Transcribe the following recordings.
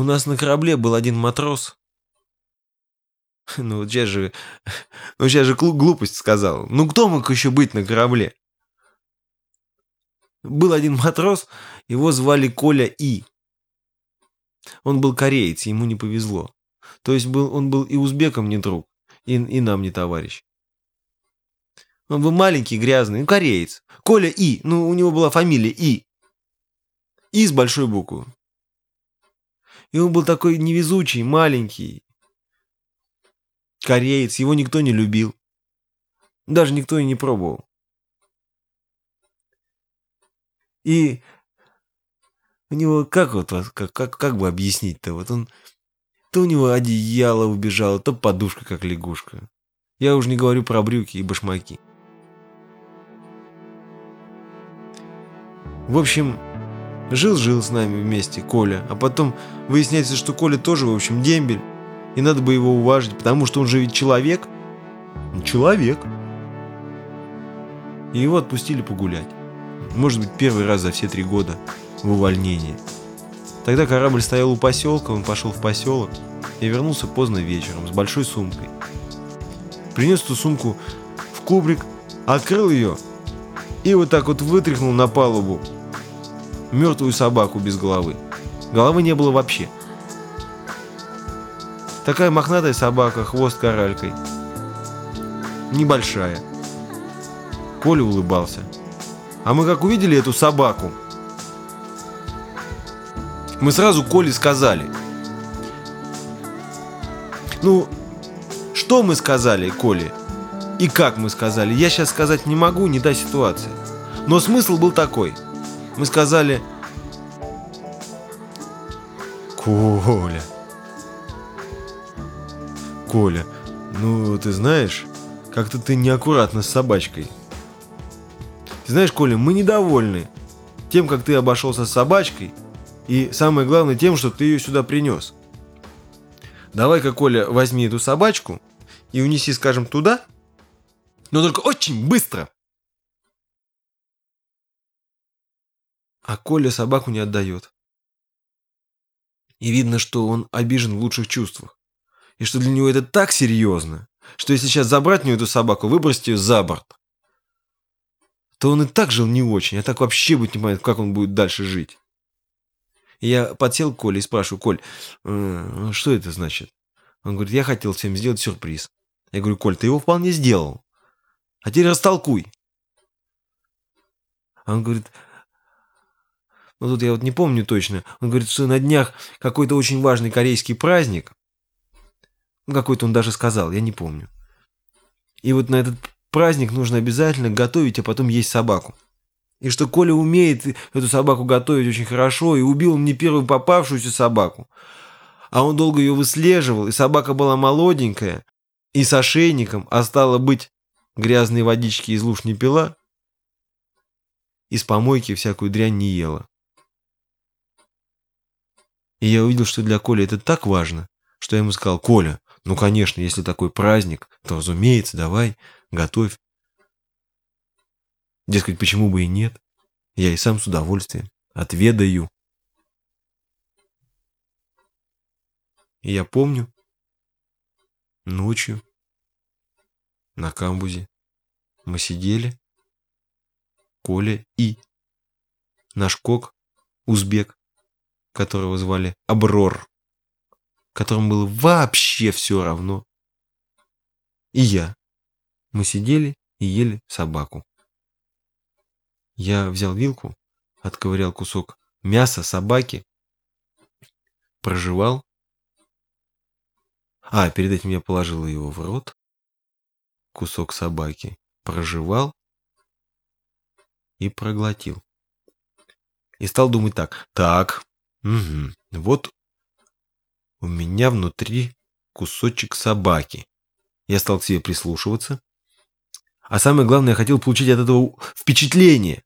У нас на корабле был один матрос. Ну, вот сейчас же, ну, сейчас же глу- глупость сказал. Ну, кто мог еще быть на корабле? Был один матрос, его звали Коля И. Он был кореец, ему не повезло. То есть был, он был и узбеком не друг, и, и нам не товарищ. Он был маленький, грязный, ну, кореец. Коля И, ну, у него была фамилия И. И с большой буквы. И он был такой невезучий, маленький. Кореец, его никто не любил. Даже никто и не пробовал. И у него, как вот, как, как, как бы объяснить-то, вот он, то у него одеяло убежало, то подушка, как лягушка. Я уже не говорю про брюки и башмаки. В общем, жил-жил с нами вместе Коля, а потом выясняется, что Коля тоже, в общем, дембель, и надо бы его уважить, потому что он же ведь человек. Человек. И его отпустили погулять. Может быть, первый раз за все три года в увольнении. Тогда корабль стоял у поселка, он пошел в поселок и вернулся поздно вечером с большой сумкой. Принес эту сумку в кубрик, открыл ее и вот так вот вытряхнул на палубу мертвую собаку без головы. Головы не было вообще. Такая мохнатая собака, хвост коралькой. Небольшая. Коля улыбался. А мы как увидели эту собаку, мы сразу Коле сказали. Ну, что мы сказали Коле? И как мы сказали? Я сейчас сказать не могу, не та ситуация. Но смысл был такой. Мы сказали... Коля. Коля, ну ты знаешь, как-то ты неаккуратно с собачкой. Ты знаешь, Коля, мы недовольны тем, как ты обошелся с собачкой, и самое главное тем, что ты ее сюда принес. Давай-ка, Коля, возьми эту собачку и унеси, скажем, туда, но только очень быстро. А Коля собаку не отдает. И видно, что он обижен в лучших чувствах. И что для него это так серьезно, что если сейчас забрать у него эту собаку, выбросить ее за борт, то он и так жил не очень, а так вообще будет не понятно, как он будет дальше жить. И я подсел к Коле и спрашиваю, Коль, э, что это значит? Он говорит, я хотел всем сделать сюрприз. Я говорю, Коль, ты его вполне сделал. А теперь растолкуй. Он говорит, ну тут я вот не помню точно. Он говорит, что на днях какой-то очень важный корейский праздник. Ну, какой-то он даже сказал, я не помню. И вот на этот праздник нужно обязательно готовить, а потом есть собаку. И что Коля умеет эту собаку готовить очень хорошо, и убил он не первую попавшуюся собаку. А он долго ее выслеживал, и собака была молоденькая, и с ошейником, а стало быть, грязные водички из луж не пила, из помойки всякую дрянь не ела. И я увидел, что для Коли это так важно, что я ему сказал, Коля, ну, конечно, если такой праздник, то, разумеется, давай, готовь. Дескать, почему бы и нет? Я и сам с удовольствием отведаю. И я помню, ночью на камбузе мы сидели, Коля и наш кок, узбек, которого звали Аброр, которому было вообще все равно, и я. Мы сидели и ели собаку. Я взял вилку, отковырял кусок мяса собаки, прожевал. А, перед этим я положил его в рот. Кусок собаки прожевал и проглотил. И стал думать так. Так, угу, вот у меня внутри кусочек собаки. Я стал к себе прислушиваться. А самое главное, я хотел получить от этого впечатление.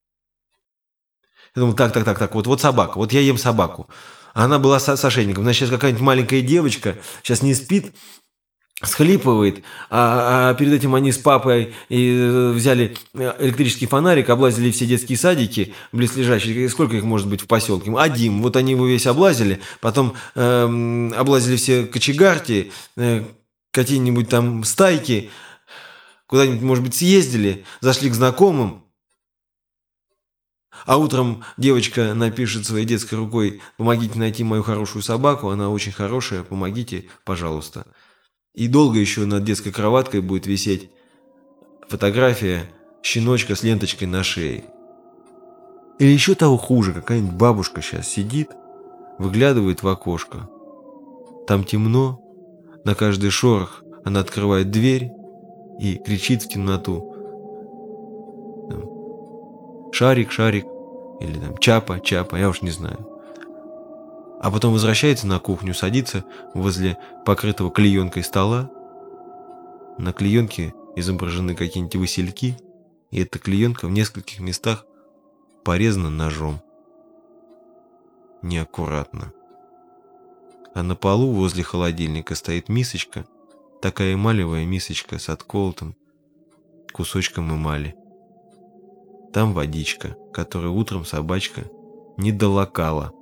Я думал, так, так, так, так, вот, вот собака, вот я ем собаку. Она была с, с ошейником. Значит, сейчас какая-нибудь маленькая девочка сейчас не спит, схлипывает, а, а перед этим они с папой и э, взяли электрический фонарик, облазили все детские садики близлежащие, сколько их может быть в поселке? Один, вот они его весь облазили, потом э, облазили все кочегарки, э, какие-нибудь там стайки, куда-нибудь, может быть, съездили, зашли к знакомым, а утром девочка напишет своей детской рукой «Помогите найти мою хорошую собаку, она очень хорошая, помогите, пожалуйста». И долго еще над детской кроваткой будет висеть фотография щеночка с ленточкой на шее. Или еще того хуже, какая-нибудь бабушка сейчас сидит, выглядывает в окошко. Там темно, на каждый шорох она открывает дверь и кричит в темноту. Шарик, шарик, или там чапа, чапа, я уж не знаю а потом возвращается на кухню, садится возле покрытого клеенкой стола. На клеенке изображены какие-нибудь васильки, и эта клеенка в нескольких местах порезана ножом. Неаккуратно. А на полу возле холодильника стоит мисочка, такая эмалевая мисочка с отколотым кусочком эмали. Там водичка, которую утром собачка не долокала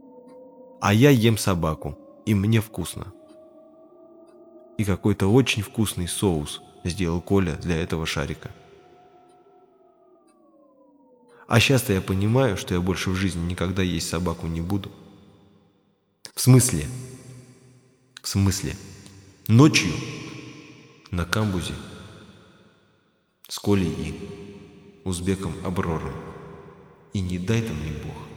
а я ем собаку, и мне вкусно. И какой-то очень вкусный соус сделал Коля для этого шарика. А сейчас-то я понимаю, что я больше в жизни никогда есть собаку не буду. В смысле? В смысле? Ночью на камбузе с Колей и узбеком Аброром. И не дай там мне Бог.